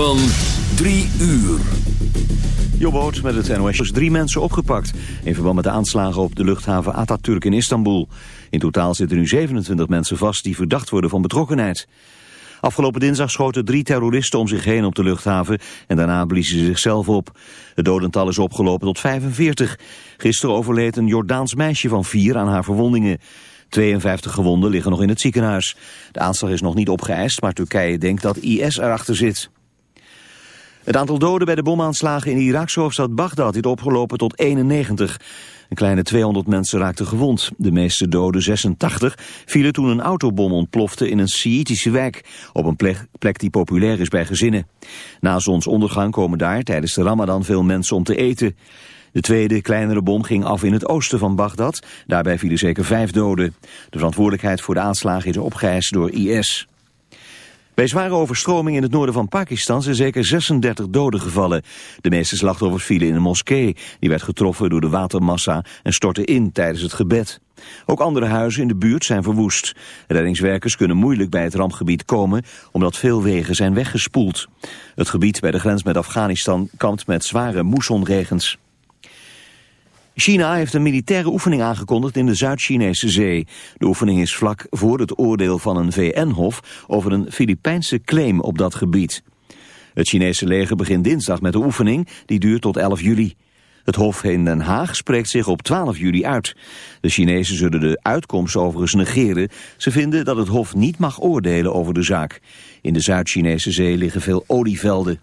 van 3 uur. Jobboot met het NOS. is drie mensen opgepakt in verband met de aanslagen op de luchthaven Atatürk in Istanbul. In totaal zitten nu 27 mensen vast die verdacht worden van betrokkenheid. Afgelopen dinsdag schoten drie terroristen om zich heen op de luchthaven en daarna bliezen ze zichzelf op. Het dodental is opgelopen tot 45. Gisteren overleed een Jordaans meisje van vier aan haar verwondingen. 52 gewonden liggen nog in het ziekenhuis. De aanslag is nog niet opgeëist, maar Turkije denkt dat IS erachter zit. Het aantal doden bij de bomaanslagen in de Iraakse hoofdstad Bagdad is opgelopen tot 91. Een kleine 200 mensen raakten gewond. De meeste doden, 86, vielen toen een autobom ontplofte in een Sjiitische wijk, op een plek, die populair is bij gezinnen. Na zonsondergang komen daar tijdens de ramadan veel mensen om te eten. De tweede, kleinere bom ging af in het oosten van Bagdad. Daarbij vielen zeker vijf doden. De verantwoordelijkheid voor de aanslagen is opgeëist door IS. Bij zware overstroming in het noorden van Pakistan zijn zeker 36 doden gevallen. De meeste slachtoffers vielen in een moskee. Die werd getroffen door de watermassa en stortte in tijdens het gebed. Ook andere huizen in de buurt zijn verwoest. Reddingswerkers kunnen moeilijk bij het rampgebied komen... omdat veel wegen zijn weggespoeld. Het gebied bij de grens met Afghanistan kampt met zware moessonregens. China heeft een militaire oefening aangekondigd in de Zuid-Chinese zee. De oefening is vlak voor het oordeel van een VN-hof over een Filipijnse claim op dat gebied. Het Chinese leger begint dinsdag met de oefening, die duurt tot 11 juli. Het Hof in Den Haag spreekt zich op 12 juli uit. De Chinezen zullen de uitkomst overigens negeren. Ze vinden dat het Hof niet mag oordelen over de zaak. In de Zuid-Chinese zee liggen veel olievelden.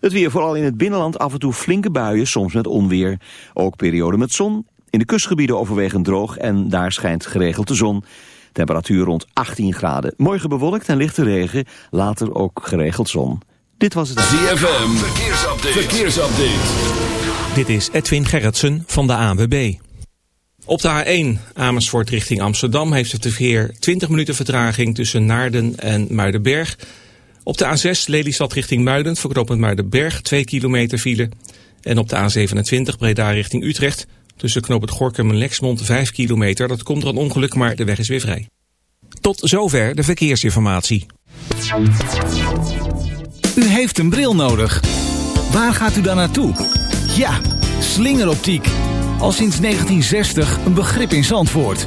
Het weer vooral in het binnenland af en toe flinke buien, soms met onweer. Ook periode met zon. In de kustgebieden overwegend droog en daar schijnt geregeld de zon. Temperatuur rond 18 graden. Morgen bewolkt en lichte regen, later ook geregeld zon. Dit was het... ZFM, verkeersupdate. verkeersupdate. Dit is Edwin Gerritsen van de ANWB. Op de A1 Amersfoort richting Amsterdam heeft het verkeer 20 minuten vertraging tussen Naarden en Muidenberg... Op de A6 Lelystad richting Muiden, verknopend Muidenberg, 2 kilometer file. En op de A27 Breda richting Utrecht, tussen knooppunt Gorkum en Lexmond, 5 kilometer. Dat komt door een ongeluk, maar de weg is weer vrij. Tot zover de verkeersinformatie. U heeft een bril nodig. Waar gaat u dan naartoe? Ja, slingeroptiek. Al sinds 1960 een begrip in Zandvoort.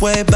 Way, back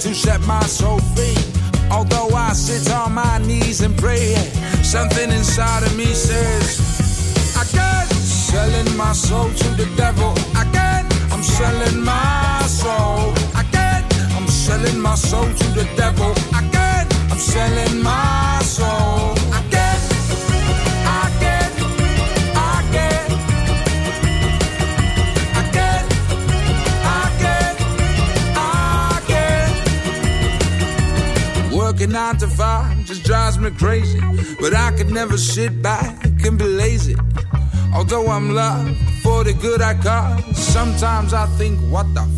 to set my soul free. Although I sit on my knees and pray, something inside of me says, I can't selling my soul to the devil. I can't. I'm selling my soul. I can't. I'm selling my soul to the devil. I can't. I'm selling my can't. Working nine to five just drives me crazy. But I could never sit back and be lazy. Although I'm loved for the good I got, sometimes I think, what the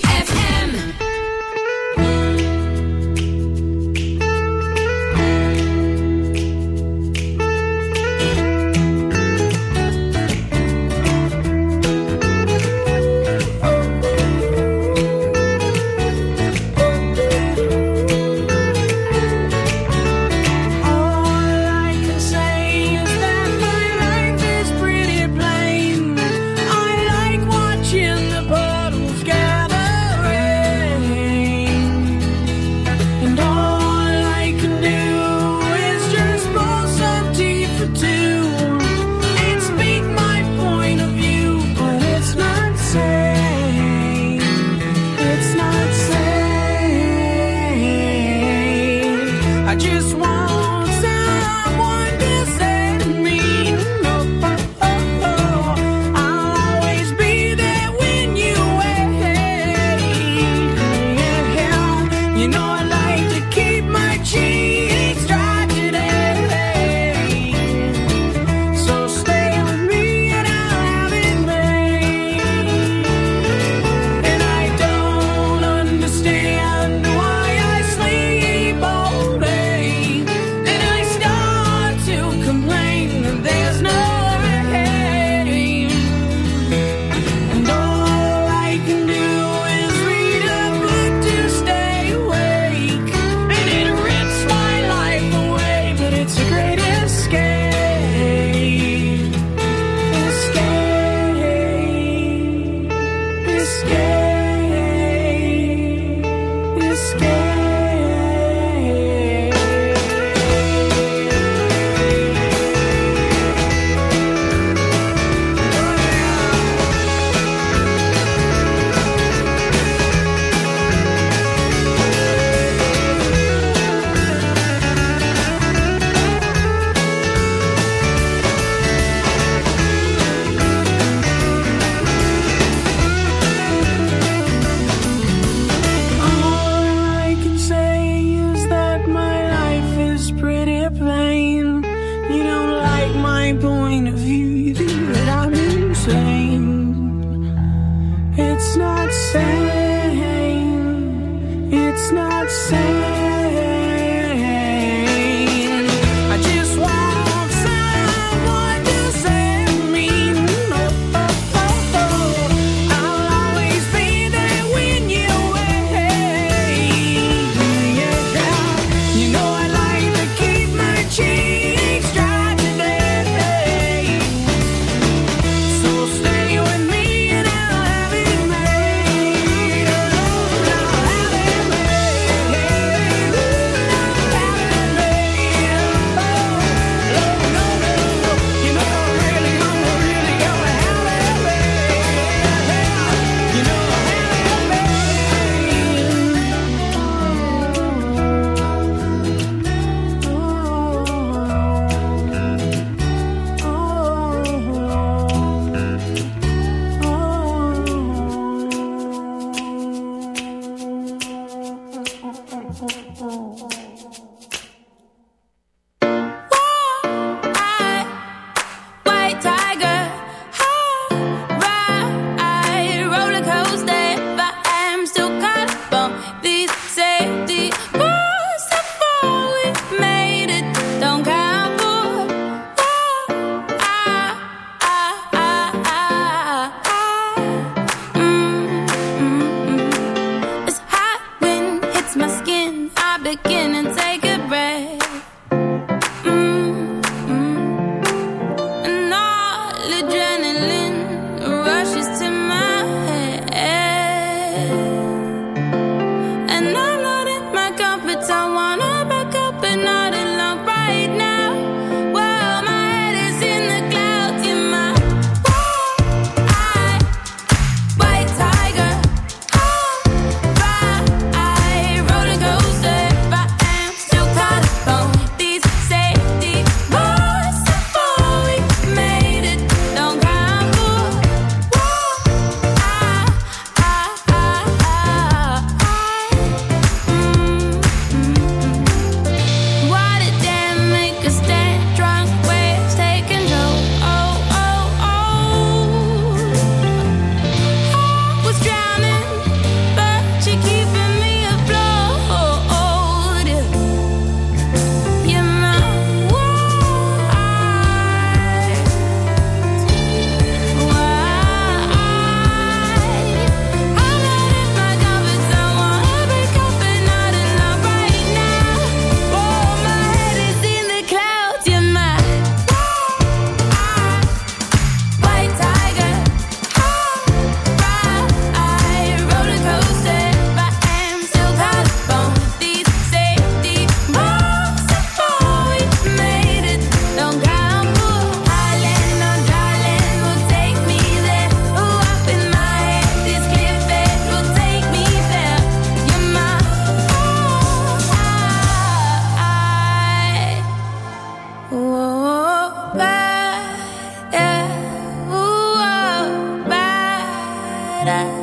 better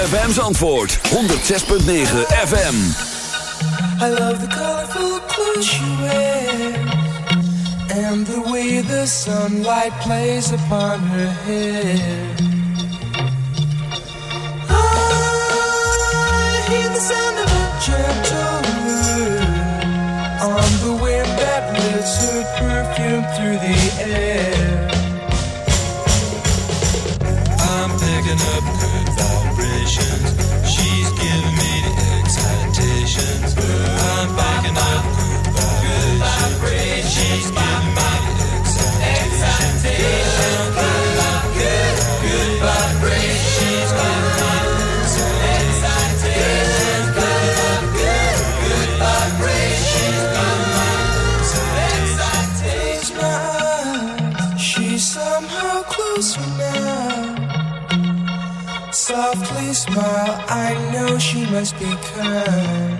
ZFM's antwoord 106.9 FM. I love the colorful clothes she wear And the way the sunlight plays upon her hair I hear the sound of a gentle On the wind that lifts her perfume through the air she must be kind.